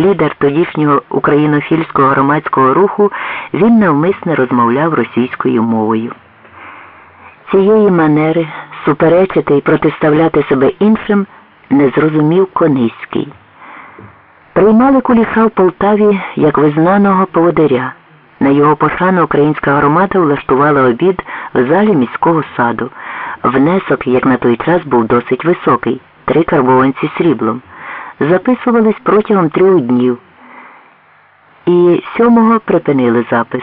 лідер тодішнього українофільського громадського руху, він навмисне розмовляв російською мовою. Цієї манери суперечити і протиставляти себе іншим не зрозумів Кониський. Приймали куліша в Полтаві як визнаного поводиря. На його пошану українська громада влаштувала обід в залі міського саду. Внесок, як на той час, був досить високий три карбованці сріблом. Записувались протягом трьох днів. І сьомого припинили запис,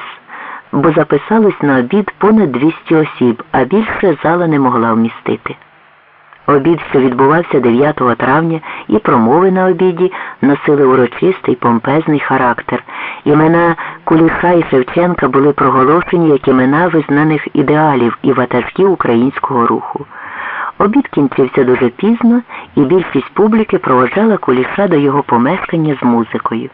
бо записалось на обід понад 200 осіб, а більше зала не могла вмістити. Обід, що відбувався 9 травня, і промови на обіді носили урочистий помпезний характер. Імена Куліша і Шевченка були проголошені як імена визнаних ідеалів і ватажків українського руху. Обід кінчився дуже пізно, і більшість публіки проводжала куліша до його помешкання з музикою.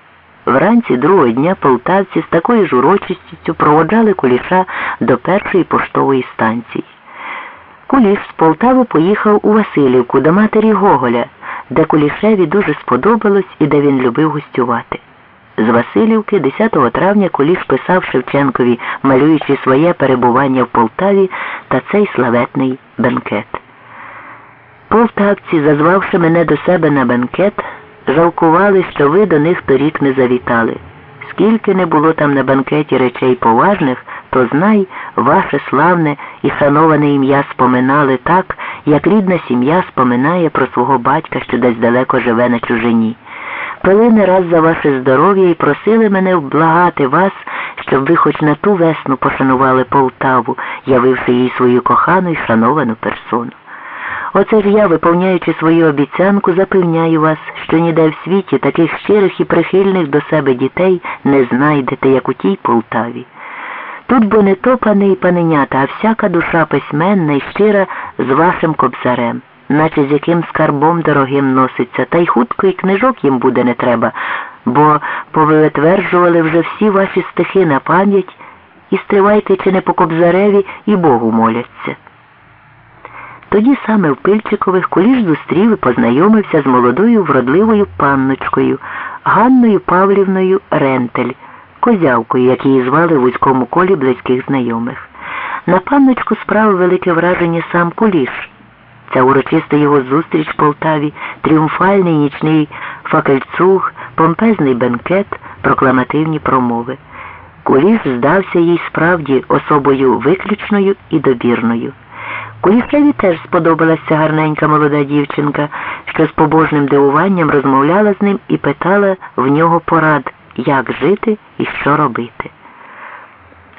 Вранці другого дня полтавці з такою ж урочистістю проводжали куліша до першої поштової станції. Куліш з Полтави поїхав у Васильівку до матері Гоголя, де Кулішеві дуже сподобалось і де він любив гостювати. З Васильівки 10 травня Куліш писав Шевченкові, малюючи своє перебування в Полтаві та цей славетний бенкет. Полтавці, зазвавши мене до себе на бенкет, жалкували, що ви до них торік не завітали. Скільки не було там на банкеті речей поважних, то знай, ваше славне і шановане ім'я споминали так, як рідна сім'я споминає про свого батька, що десь далеко живе на чужині. Пили не раз за ваше здоров'я і просили мене вблагати вас, щоб ви хоч на ту весну пошанували Полтаву, явивши їй свою кохану і шановану персону. Оце ж я, виповняючи свою обіцянку, запевняю вас, що ніде в світі таких щирих і прихильних до себе дітей не знайдете, як у тій Полтаві. Тут бо не то пани і паненята, а всяка душа письменна і щира з вашим кобзарем, наче з яким скарбом дорогим носиться, та й хутко і книжок їм буде не треба, бо повитверджували вже всі ваші стихи на пам'ять і стривайте, чи не по кобзареві, і Богу моляться. Тоді саме в Пильчикових Куліш зустрів і познайомився з молодою вродливою панночкою Ганною Павлівною Рентель, козявкою, як її звали в вузькому колі близьких знайомих. На панночку справив велике враження сам Куліш. Ця урочиста його зустріч в Полтаві, тріумфальний нічний факельцуг, помпезний бенкет, прокламативні промови. Куліш здався їй справді особою виключною і добірною. Кулішеві теж сподобалася гарненька молода дівчинка, що з побожним дивуванням розмовляла з ним і питала в нього порад, як жити і що робити.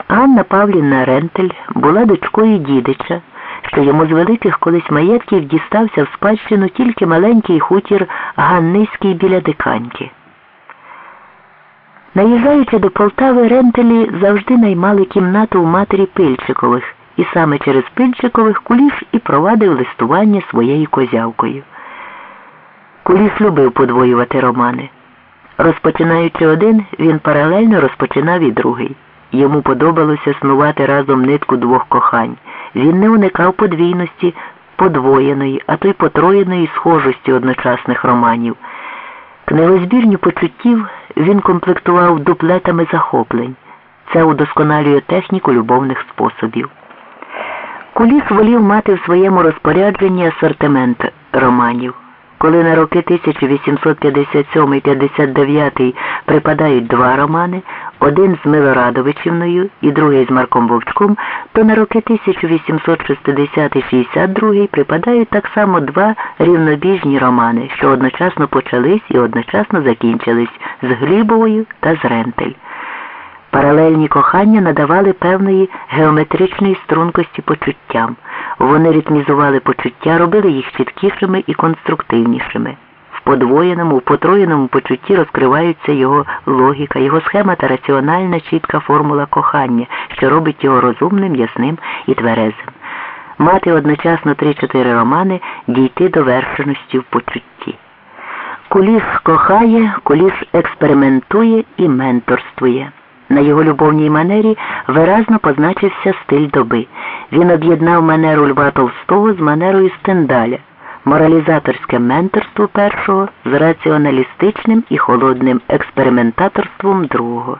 Анна Павлівна Рентель була дочкою дідича, що йому з великих колись маєтків дістався в спадщину тільки маленький хутір Ганниський біля диканьки. Наїжджаючи до Полтави, Рентелі завжди наймали кімнату у матері Пильчикових і саме через Пильчикових Куліш і провадив листування своєю козявкою. Куліш любив подвоювати романи. Розпочинаючи один, він паралельно розпочинав і другий. Йому подобалося снувати разом нитку двох кохань. Він не уникав подвійності, подвоєної, а то й потроєної схожості одночасних романів. Книгозбірню почуттів він комплектував дуплетами захоплень. Це удосконалює техніку любовних способів. Куліс волів мати в своєму розпорядженні асортимент романів. Коли на роки 1857-59 припадають два романи, один з Милорадовичівною і другий з Марком Вовчком, то на роки 1860-62 припадають так само два рівнобіжні романи, що одночасно почались і одночасно закінчились з Глібовою та з Рентель. Паралельні кохання надавали певної геометричної стрункості почуттям. Вони ритмізували почуття, робили їх чіткішими і конструктивнішими. В подвоєному, в потроєному почутті розкриваються його логіка, його схема та раціональна чітка формула кохання, що робить його розумним, ясним і тверезим. Мати одночасно три-чотири романи, дійти до вершеності в почутті. Куліс кохає, куліс експериментує і менторствує. На його любовній манері виразно позначився стиль доби. Він об'єднав манеру Льва Толстого з манерою Стендаля. моралізаторське менторство першого з раціоналістичним і холодним експериментаторством другого.